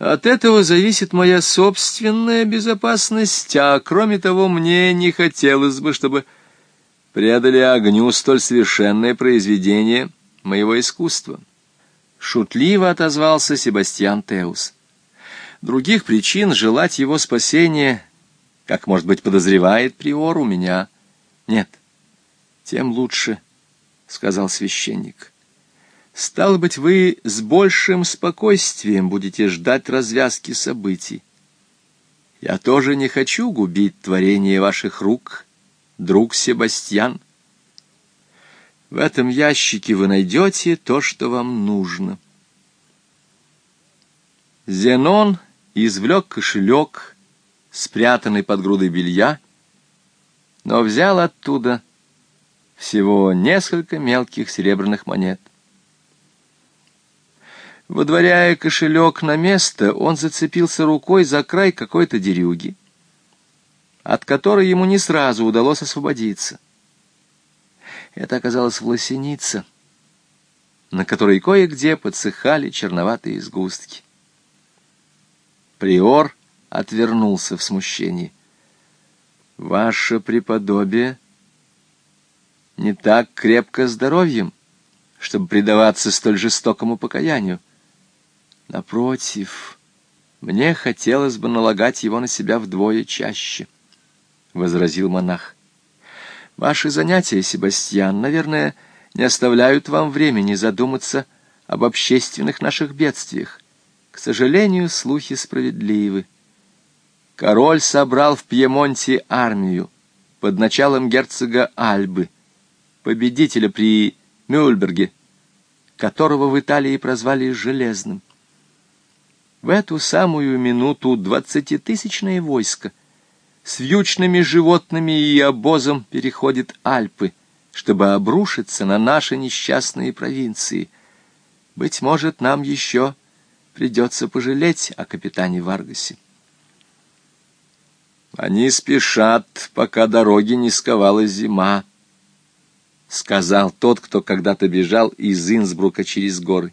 От этого зависит моя собственная безопасность, а кроме того, мне не хотелось бы, чтобы предали огню столь совершенное произведение моего искусства. Шутливо отозвался Себастьян Теус. Других причин желать его спасения, как, может быть, подозревает приор, у меня нет. Тем лучше, — сказал священник. Стало быть, вы с большим спокойствием будете ждать развязки событий. Я тоже не хочу губить творение ваших рук, друг Себастьян. В этом ящике вы найдете то, что вам нужно. Зенон извлек кошелек, спрятанный под грудой белья, но взял оттуда всего несколько мелких серебряных монет. Водворяя кошелек на место, он зацепился рукой за край какой-то дерюги, от которой ему не сразу удалось освободиться. Это оказалась власеница, на которой кое-где подсыхали черноватые сгустки. Приор отвернулся в смущении. «Ваше преподобие не так крепко здоровьем, чтобы предаваться столь жестокому покаянию. Напротив, мне хотелось бы налагать его на себя вдвое чаще, — возразил монах. Ваши занятия, Себастьян, наверное, не оставляют вам времени задуматься об общественных наших бедствиях. К сожалению, слухи справедливы. Король собрал в Пьемонте армию под началом герцога Альбы, победителя при Мюльберге, которого в Италии прозвали «железным». В эту самую минуту двадцатитысячное войско с вьючными животными и обозом переходит Альпы, чтобы обрушиться на наши несчастные провинции. Быть может, нам еще придется пожалеть о капитане Варгасе. Они спешат, пока дороги не сковала зима, — сказал тот, кто когда-то бежал из Инсбрука через горы.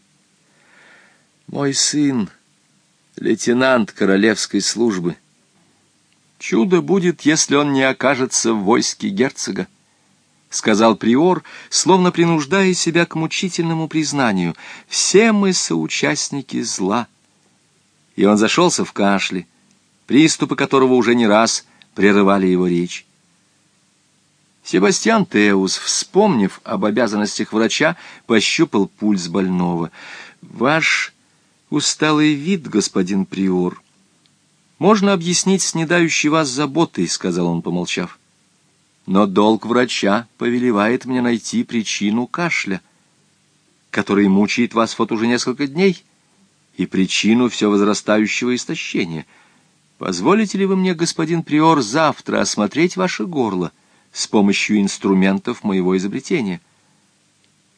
Мой сын лейтенант королевской службы. Чудо будет, если он не окажется в войске герцога, — сказал приор, словно принуждая себя к мучительному признанию. Все мы соучастники зла. И он зашелся в кашле, приступы которого уже не раз прерывали его речь. Себастьян Теус, вспомнив об обязанностях врача, пощупал пульс больного. «Ваш усталый вид, господин Приор. Можно объяснить снедающей вас заботой, — сказал он, помолчав. Но долг врача повелевает мне найти причину кашля, который мучает вас вот уже несколько дней, и причину все возрастающего истощения. Позволите ли вы мне, господин Приор, завтра осмотреть ваше горло с помощью инструментов моего изобретения?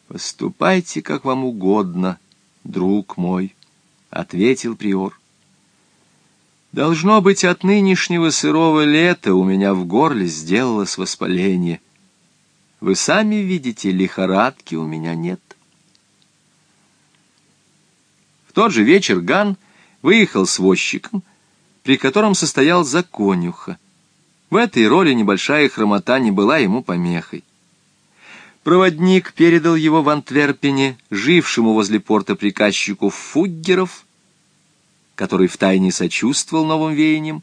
Поступайте, как вам угодно, друг мой. — ответил приор. «Должно быть, от нынешнего сырого лета у меня в горле сделалось воспаление. Вы сами видите, лихорадки у меня нет». В тот же вечер Ган выехал с возчиком, при котором состоял законюха. В этой роли небольшая хромота не была ему помехой. Проводник передал его в Антверпене, жившему возле порта приказчику Фуггеров, который втайне сочувствовал новым веяниям.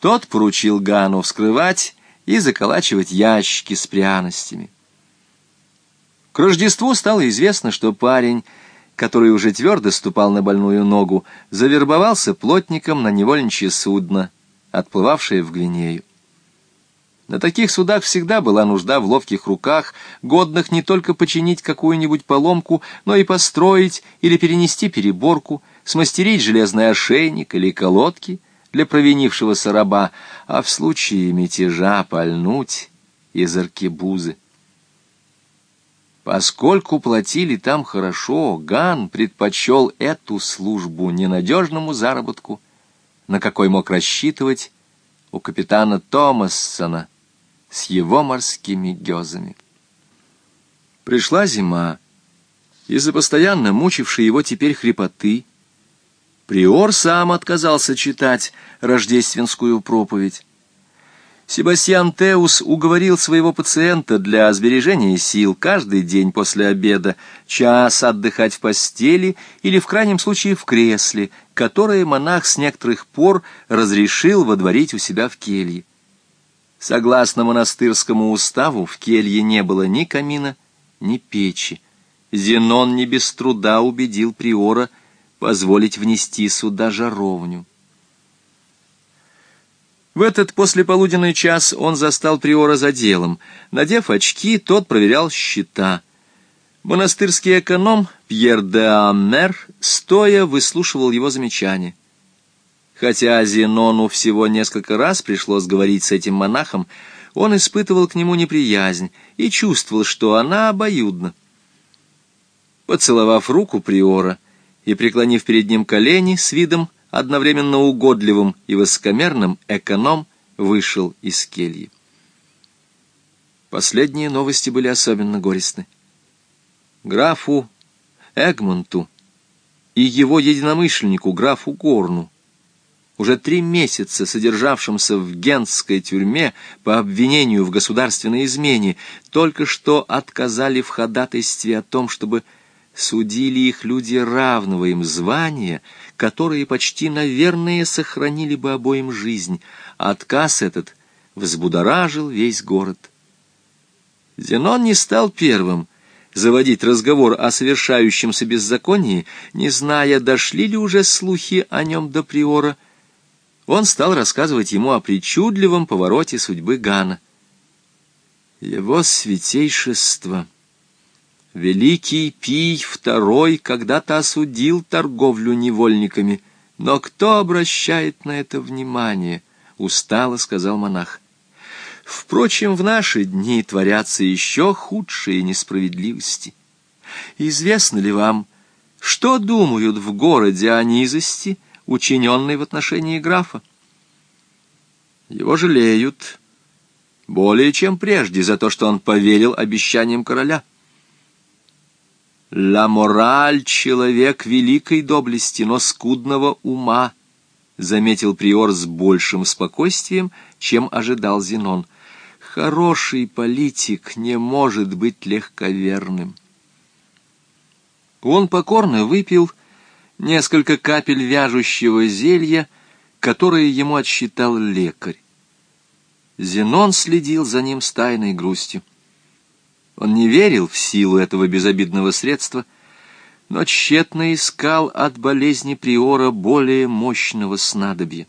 Тот поручил Гану вскрывать и заколачивать ящики с пряностями. К Рождеству стало известно, что парень, который уже твердо ступал на больную ногу, завербовался плотником на невольничье судно, отплывавшее в Гвинею. На таких судах всегда была нужда в ловких руках, годных не только починить какую-нибудь поломку, но и построить или перенести переборку, смастерить железный ошейник или колодки для провинившегося раба, а в случае мятежа пальнуть из аркебузы. Поскольку платили там хорошо, Ган предпочел эту службу ненадежному заработку, на какой мог рассчитывать у капитана Томассона — с его морскими гёзами. Пришла зима. Из-за постоянно мучившей его теперь хрипоты Приор сам отказался читать рождественскую проповедь. Себастьян Теус уговорил своего пациента для сбережения сил каждый день после обеда час отдыхать в постели или в крайнем случае в кресле, которое монах с некоторых пор разрешил водворить у себя в келье. Согласно монастырскому уставу, в келье не было ни камина, ни печи. Зенон не без труда убедил приора позволить внести сюда жаровню. В этот послеполуденный час он застал приора за делом. Надев очки, тот проверял счета. Монастырский эконом Пьер де Аммер стоя выслушивал его замечания. Хотя Зенону всего несколько раз пришлось говорить с этим монахом, он испытывал к нему неприязнь и чувствовал, что она обоюдна. Поцеловав руку приора и преклонив перед ним колени с видом одновременно угодливым и высокомерным эконом вышел из кельи. Последние новости были особенно горестны. Графу Эгмонту и его единомышленнику, графу Горну, уже три месяца содержавшимся в гентской тюрьме по обвинению в государственной измене, только что отказали в ходатайстве о том, чтобы судили их люди равного им звания, которые почти, наверное, сохранили бы обоим жизнь. Отказ этот взбудоражил весь город. Зенон не стал первым заводить разговор о совершающемся беззаконии, не зная, дошли ли уже слухи о нем до приора. Он стал рассказывать ему о причудливом повороте судьбы Гана. Его святейшество — Великий Пий II когда-то осудил торговлю невольниками, но кто обращает на это внимание? Устало сказал монах. Впрочем, в наши дни творятся еще худшие несправедливости. Известно ли вам, что думают в городе о низости, учиненной в отношении графа? Его жалеют более чем прежде за то, что он поверил обещаниям короля. Ла мораль — человек великой доблести, но скудного ума, — заметил приор с большим спокойствием, чем ожидал Зенон. Хороший политик не может быть легковерным. Он покорно выпил несколько капель вяжущего зелья, которое ему отсчитал лекарь. Зенон следил за ним с тайной грустью. Он не верил в силу этого безобидного средства, но тщетно искал от болезни приора более мощного снадобья.